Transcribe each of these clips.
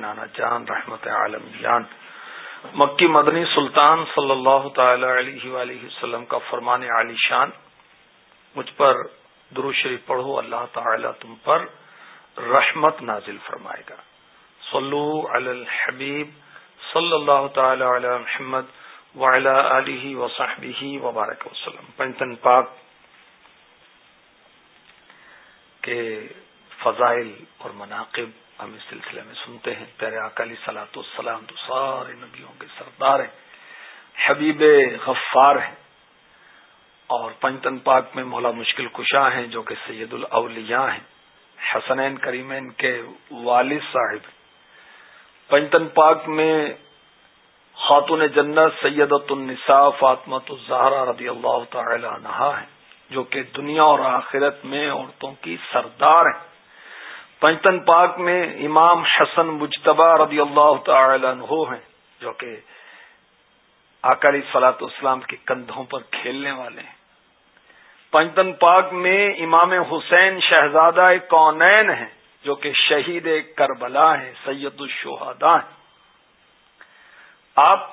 نانا جان، رحمت عالم جان مکی مدنی سلطان صلی اللہ تعالی علیہ وآلہ وسلم کا فرمان علی شان۔ مجھ پر شریف پڑھو، اللہ تعالی تم پر رحمت نازل فرمائے گا۔ صلو علی الحبیب صلی اللہ تعالی علی محمد وعلی علیہ وصحبہ وبارک وسلم۔ پنتن پاک کے فضائل اور مناقب ہم اس سلسلے میں سنتے ہیں۔ پیارے اکالی سلاۃ السلام تو سارے نبیوں کے سردار ہیں، حبیب غفار ہیں اور پنجتن پاک میں مولا مشکل کشاں ہیں جو کہ سید الاولیاء ہیں۔ حسنین کریمین کے والد صاحب پنجتن پاک میں خاتون جنت سیدت النساء فاطمت الزہرا رضی اللہ تعالی عنہا ہیں، جو کہ دنیا اور آخرت میں عورتوں کی سردار ہیں۔ پنجتن پاک میں امام حسن مجتبہ رضی اللہ تعالی عنہ ہیں، جو کہ اکالی سلاط اسلام کے کندھوں پر کھیلنے والے ہیں۔ پنجتن پاک میں امام حسین شہزادہ کونین ہیں، جو کہ شہید کربلا ہیں، سید الشہدا ہیں۔ آپ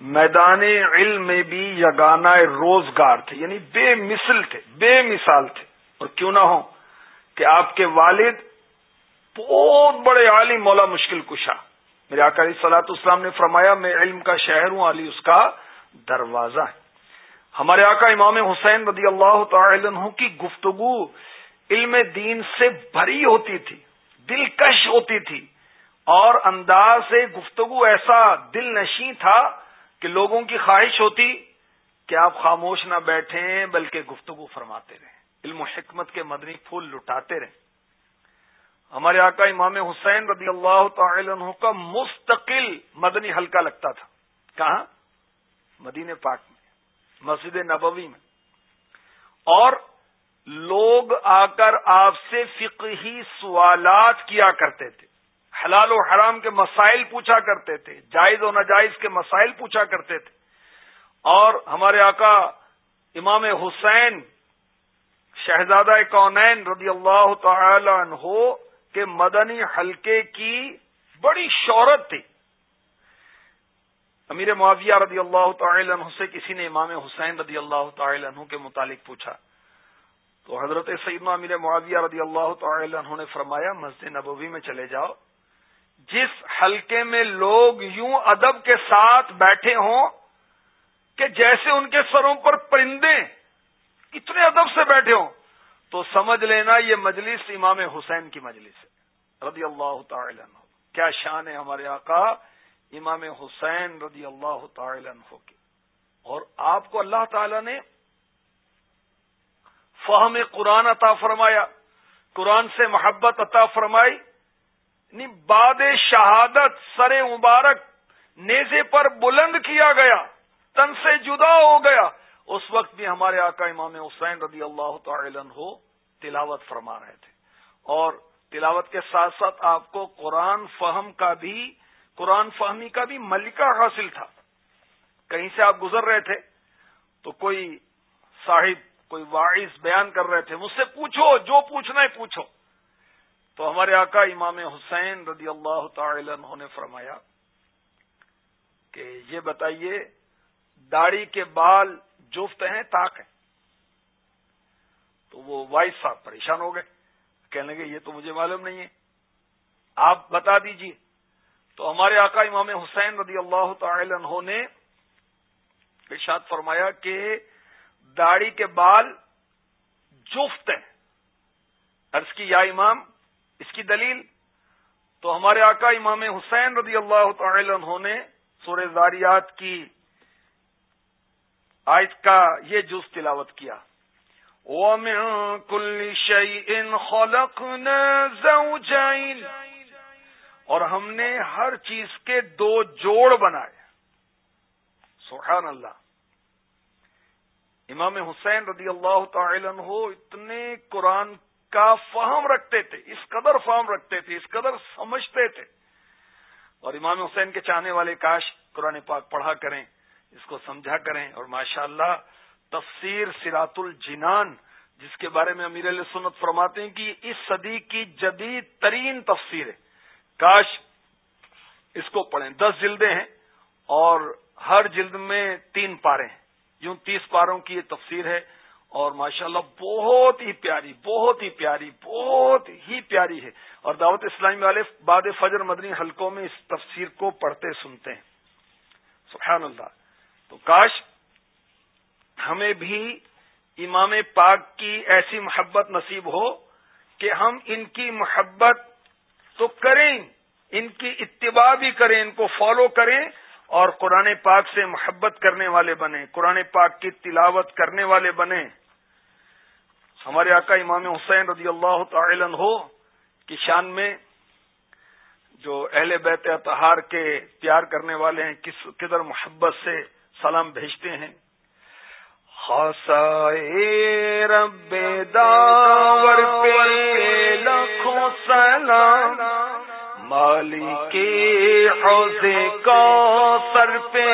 میدان علم میں بھی یگانہ روزگار تھے یعنی بے مثل تھے، بے مثال تھے، اور کیوں نہ ہو کہ آپ کے والد بہت بڑے عالم مولا مشکل کشا۔ میرے آکاری سلاط اسلام نے فرمایا، میں علم کا شہر ہوں علی اس کا دروازہ ہے۔ ہمارے آقا امام حسین رضی اللہ تعالی عنہ کی گفتگو علم دین سے بھری ہوتی تھی، دلکش ہوتی تھی۔ اور انداز سے گفتگو ایسا دل نشیں تھا کہ لوگوں کی خواہش ہوتی کہ آپ خاموش نہ بیٹھیں، بلکہ گفتگو فرماتے رہیں۔ علم و حکمت کے مدنی پھول لٹاتے رہے۔ ہمارے آقا امام حسین رضی اللہ تعالی عنہ کا مستقل مدنی حلقہ لگتا تھا۔ کہاں؟ مدین پاک میں، مسجد نبوی میں۔ اور لوگ آ کر آپ سے فقہی سوالات کیا کرتے تھے۔ حلال و حرام کے مسائل پوچھا کرتے تھے، جائز و ناجائز کے مسائل پوچھا کرتے تھے۔ اور ہمارے آقا امام حسین شہزادہ کونین رضی اللہ تعالی عنہ کے مدنی حلقے کی بڑی شہرت تھی۔ امیر معاویہ رضی اللہ تعالی عنہ سے کسی نے امام حسین رضی اللہ تعالی عنہ کے متعلق پوچھا۔ تو حضرت سیدنا امیر معاویہ رضی اللہ تعالی عنہ نے فرمایا، مسجد نبوی میں چلے جاؤ۔ جس حلقے میں لوگ یوں ادب کے ساتھ بیٹھے ہوں کہ جیسے ان کے سروں پر پرندے اتنے ادب سے بیٹھے ہوں۔ تو سمجھ لینا یہ مجلس امام حسین کی مجلس ہے۔ رضی اللہ تعالی عنہ۔ کیا شان ہے ہمارے آقا امام حسین رضی اللہ تعالی عنہ کی۔ اور آپ کو اللہ تعالی نے فہم قرآن عطا فرمایا، قرآن سے محبت عطا فرمائی یعنی باد شہادت سر مبارک نیزے پر بلند کیا گیا، تن سے جدا ہو گیا۔ اس وقت بھی ہمارے آقا امام حسین رضی اللہ تعالی عنہ تلاوت فرما رہے تھے۔ اور تلاوت کے ساتھ ساتھ آپ کو قرآن فہم کا بھی، قرآن فہمی کا بھی ملکہ حاصل تھا۔ کہیں سے آپ گزر رہے تھے تو کوئی صاحب، کوئی واعث بیان کر رہے تھے، مجھ سے پوچھو، جو پوچھنا ہے پوچھو۔ تو ہمارے آقا امام حسین رضی اللہ تعالی عنہ نے فرمایا کہ یہ بتائیے، داڑھی کے بال جفت ہیں تاک ہیں۔ تو وہ وائس صاحب پریشان ہو گئے۔ کہنے لگے، یہ تو مجھے معلوم نہیں ہے۔ آپ بتا دیجیے۔ تو ہمارے آقا امام حسین رضی اللہ تعالی عنہ نے ارشاد فرمایا کہ داڑھی کے بال جفت ہیں۔ عرض کی، یا امام، اس کی دلیل؟ تو ہمارے آقا امام حسین رضی اللہ تعالی عنہ نے سورہ زاریات کی آیت کا یہ جز تلاوت کیا۔ وَمِن كُلِّ شَيْءٍ خَلَقْنَا زَوْجَيْنِ۔ اور ہم نے ہر چیز کے دو جوڑ بنائے۔ سبحان اللہ امام حسین رضی اللہ تعالی عنہ اتنے قرآن کا فہم رکھتے تھے، اس قدر فہم رکھتے تھے، اس قدر سمجھتے تھے۔ اور امام حسین کے چاہنے والے، کاش قرآن پاک پڑھا کریں۔ اس کو سمجھا کریں اور ماشاء اللہ تفسیر سرات الجنان، جس کے بارے میں امیر علیہ سنت فرماتے ہیں کہ اس صدی کی جدید ترین تفسیر ہے۔ کاش اس کو پڑھیں۔ دس جلدیں ہیں اور ہر جلد میں تین پارے ہیں۔ یوں تیس پاروں کی یہ تفسیر ہے اور ماشاءاللہ بہت ہی پیاری، بہت ہی پیاری، بہت ہی پیاری ہے۔ اور دعوت اسلامی والے باد فجر مدنی حلقوں میں اس تفسیر کو پڑھتے سنتے ہیں۔ سبحان اللہ۔ تو کاش ہمیں بھی امام پاک کی ایسی محبت نصیب ہو کہ ہم ان کی محبت تو کریں، ان کی اتباع بھی کریں، ان کو فالو کریں اور قرآن پاک سے محبت کرنے والے بنے قرآن پاک کی تلاوت کرنے والے بنے ہمارے آقا امام حسین رضی اللہ تعالی ہو کی شان میں جو اہل بیت اتہار کے پیار کرنے والے ہیں، کس کدھر محبت سے سلام بھیجتے ہیں۔ رب داور پہ لکھوں سلام۔ مالی کے حوضے کا سر پہ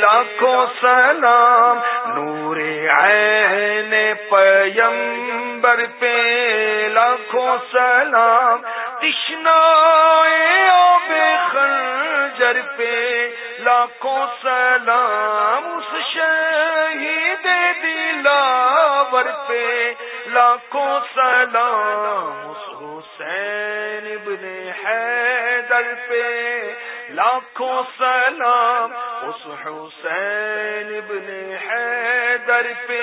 لاکھوں سلام۔ نور عین پیمبر پہ لاکھوں سلام۔ تشنا آب خنجر پہ لاکھوں سلام اس شہید دلاور پہ لاکھوں سلام اس حسین ابن حیدر پہ لاکھوں سلام اس حسین ابن حیدر پہ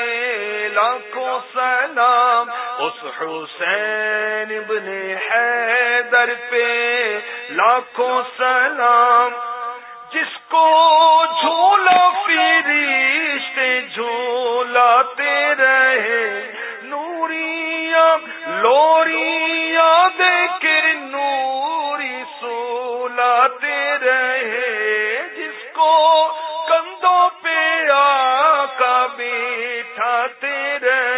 لاکھوں سلام اس حسین ابن حیدر پہ لاکھوں سلام، جس کو جھولا فرشتے جھولاتے رہے۔ نوریا لوریا کر نوری سولاتے رہے۔ جس کو کندھوں پہ آقا بیٹھاتے رہے۔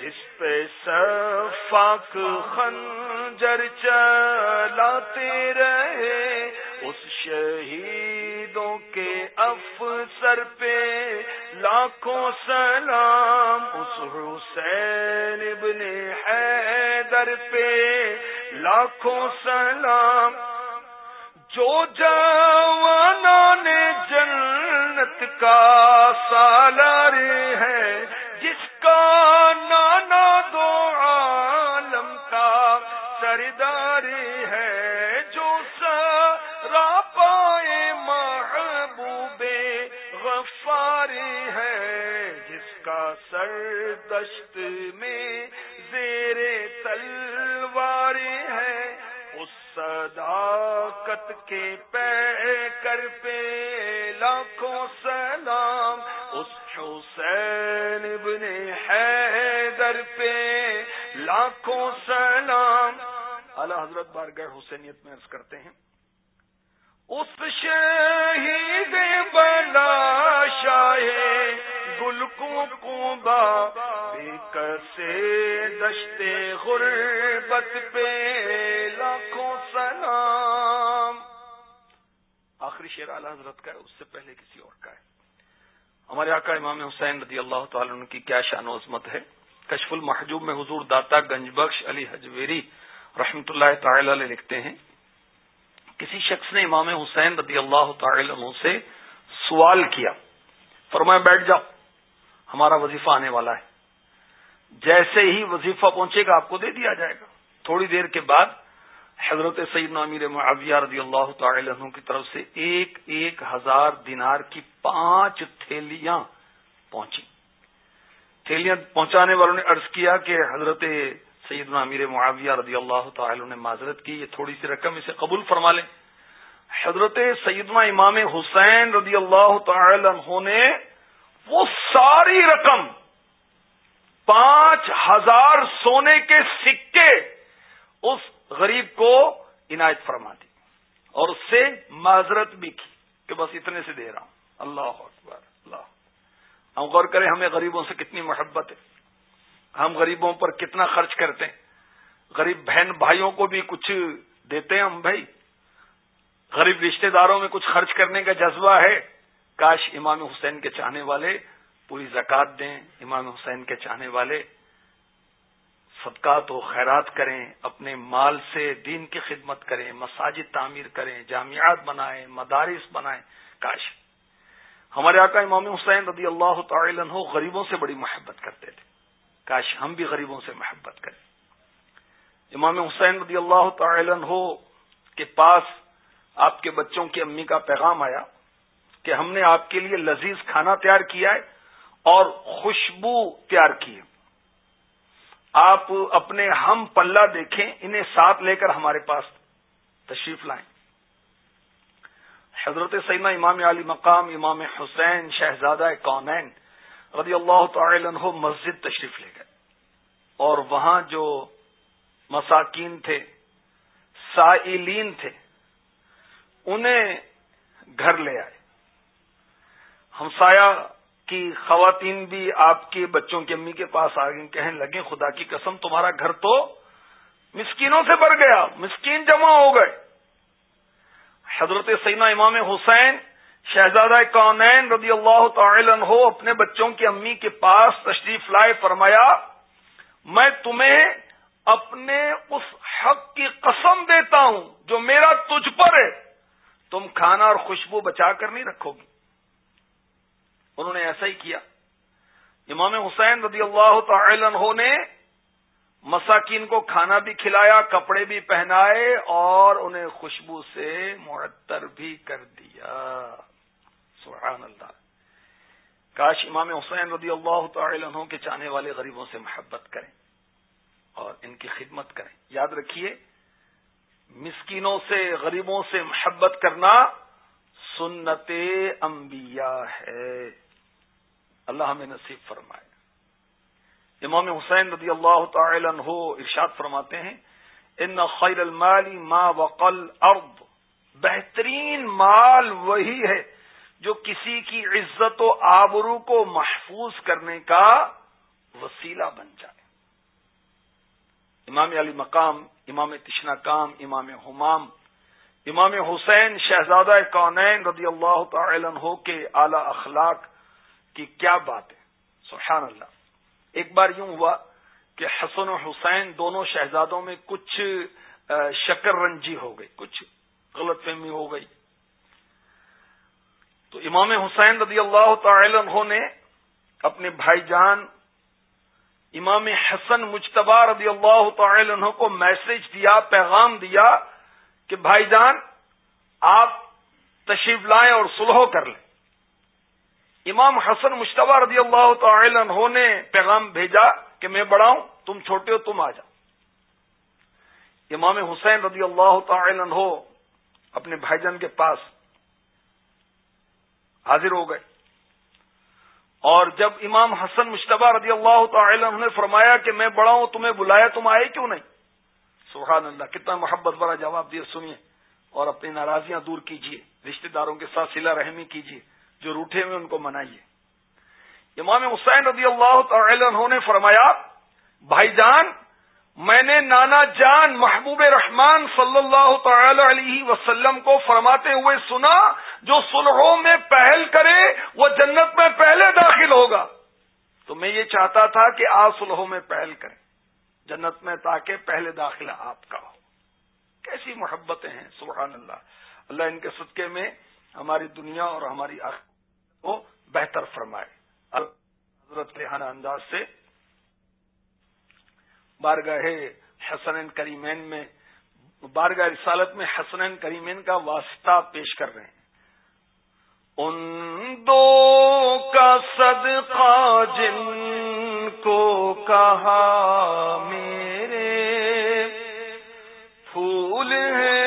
جس پہ صفاق خنجر چلاتے رہے، اس شہیدوں کے افسر پہ لاکھوں سلام، اس حسین ابن حیدر پہ لاکھوں سلام۔ جو نے جنت کا سالار سلام۔ اس حسین ابن حیدر پہ لاکھوں سلام۔ اعلی حضرت بارگاہ حسینیت میں عرض کرتے ہیں۔ اس شہید بنا شاہ گل کو کسے دشتے غربت پہ لاکھوں سلام۔ آخری شیر اعلی حضرت کا ہے، اس سے پہلے کسی اور کا ہے۔ ہمارے آقا امام حسین رضی اللہ تعالیٰ عنہ کی کیا شان و عظمت ہے۔ کشف المحجوب میں حضور داتا گنج بخش علی حجویری رحمت اللہ تعالی علیہ لکھتے ہیں۔ کسی شخص نے امام حسین رضی اللہ تعالی عنہ سے سوال کیا، فرمایا، بیٹھ جاؤ، ہمارا وظیفہ آنے والا ہے۔ جیسے ہی وظیفہ پہنچے گا، آپ کو دے دیا جائے گا۔ تھوڑی دیر کے بعد حضرت سعید نامیر معاویہ رضی اللہ تعالی عنہ کی طرف سے ایک ایک ہزار دینار کی پانچ تھیلیاں پہنچی تھیلیاں پہنچانے والوں نے عرض کیا کہ حضرت سید امیر معاویہ رضی اللہ تعالی نے معذرت کی، یہ تھوڑی سی رقم اسے قبول فرما لیں۔ حضرت سیدنا امام حسین رضی اللہ تعالی عنہ نے وہ ساری رقم، پانچ ہزار سونے کے سکے، اس غریب کو عنایت فرما دی اور اس سے معذرت بھی کی کہ بس اتنے سے دے رہا ہوں۔ اللہ اکبر، اللہ۔ ہم غور کریں، ہمیں غریبوں سے کتنی محبت ہے۔ ہم غریبوں پر کتنا خرچ کرتے ہیں۔ غریب بہن بھائیوں کو بھی کچھ دیتے ہیں ہم بھائی۔ غریب رشتہ داروں میں کچھ خرچ کرنے کا جذبہ ہے۔ کاش امام حسین کے چاہنے والے پوری زکات دیں، امام حسین کے چاہنے والے۔ صدقات و خیرات کریں، اپنے مال سے دین کی خدمت کریں، مساجد تعمیر کریں، جامعات بنائیں، مدارس بنائیں۔ کاش۔ ہمارے آقا امام حسین رضی اللہ تعالی عنہ غریبوں سے بڑی محبت کرتے تھے۔ کاش ہم بھی غریبوں سے محبت کریں۔ امام حسین رضی اللہ تعالی عنہ کے پاس آپ کے بچوں کی امی کا پیغام آیا کہ ہم نے آپ کے لیے لذیذ کھانا تیار کیا ہے اور خوشبو تیار کی ہے۔ آپ اپنے ہم پلہ دیکھیں، انہیں ساتھ لے کر ہمارے پاس تشریف لائیں۔ حضرت سیدنا امام علی مقام، امام حسین شہزادہ کونین رضی اللہ تعالی عنہ مسجد تشریف لے گئے۔ اور وہاں جو مساکین تھے، سائلین تھے، انہیں گھر لے آئے۔ ہمسایا کی خواتین بھی آپ کے بچوں کی امی کے پاس آ گئی کہنے لگے خدا کی قسم، تمہارا گھر تو مسکینوں سے بھر گیا، مسکین جمع ہو گئے۔ حضرت سینا امام حسین، شہزادہ کونین رضی اللہ تعالی عنہ اپنے بچوں کی امی کے پاس تشریف لائے، فرمایا، میں تمہیں اپنے اس حق کی قسم دیتا ہوں جو میرا تجھ پر ہے۔ تم کھانا اور خوشبو بچا کر نہیں رکھو گی۔ انہوں نے ایسا ہی کیا۔ امام حسین رضی اللہ تعالی عنہ نے مساکین کو کھانا بھی کھلایا، کپڑے بھی پہنائے اور انہیں خوشبو سے معطر بھی کر دیا۔ سبحان اللہ۔ کاش امام حسین رضی اللہ تعالی عنہ کے چاہنے والے غریبوں سے محبت کریں اور ان کی خدمت کریں۔ یاد رکھیے، مسکینوں سے، غریبوں سے محبت کرنا سنت انبیاء ہے۔ اللہ ہمیں نصیب فرمائے۔ امام حسین رضی اللہ تعالی عنہ ارشاد فرماتے ہیں، ان خیر المال ما وقل ارض بہترین مال وہی ہے جو کسی کی عزت و آبرو کو محفوظ کرنے کا وسیلہ بن جائے۔ امام علی مقام، امام تشنا کام، امام حمام، امام حسین شہزادہ کونین رضی اللہ تعالی عنہ کے اعلی اخلاق کی کیا بات ہے؟ سبحان اللہ۔ ایک بار یوں ہوا کہ حسن و حسین دونوں شہزادوں میں کچھ شکر رنجی ہو گئی، کچھ غلط فہمی ہو گئی۔ تو امام حسین رضی اللہ تعالی عنہ نے اپنے بھائی جان امام حسن مجتبہ رضی اللہ تعالی عنہ کو میسج دیا، پیغام دیا کہ بھائی جان، آپ تشریف لائیں اور سلح کر لیں۔ امام حسن مشتبہ رضی اللہ تعالی عنہ نے پیغام بھیجا کہ میں بڑا ہوں، تم چھوٹے ہو، تم آ جاؤ۔ امام حسین رضی اللہ تعالی عنہ اپنے بھائی جان کے پاس حاضر ہو گئے۔ اور جب امام حسن مشتبہ رضی اللہ تعالی عنہ نے فرمایا کہ میں بڑا ہوں، تمہیں بلایا، تم آئے کیوں نہیں؟ سبحان اللہ، کتنا محبت بڑا جواب دیا سنیے۔ اور اپنی ناراضیاں دور کیجیے رشتہ داروں کے ساتھ سلا رحمی کیجیے جو روٹے ہوئے ان کو منائیے۔ امام حسین رضی اللہ تعالی عنہ نے فرمایا، بھائی جان، میں نے نانا جان محبوب رحمان صلی اللہ تعالی علیہ وسلم کو فرماتے ہوئے سنا، جو سلحوں میں پہل کرے، وہ جنت میں پہلے داخل ہوگا۔ تو میں یہ چاہتا تھا کہ آپ سلحوں میں پہل کریں، جنت میں تاکہ پہلے داخلہ آپ کا ہو۔ کیسی محبتیں ہیں، سبحان اللہ۔ اللہ ان کے صدقے میں ہماری دنیا اور ہماری آخر کو بہتر فرمائے۔ حضرت ریحانہ انداز سے بارگاہ حسن کریمین میں بارگاہ رسالت میں حسن کریمین کا واسطہ پیش کر رہے ہیں۔ ان دو کا صدقہ جن کو کہا میرے پھول ہیں۔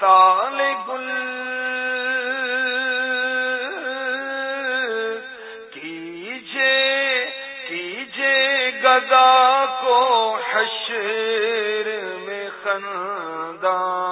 سال گل کیجے کیجے گدا کو حشر میں خندان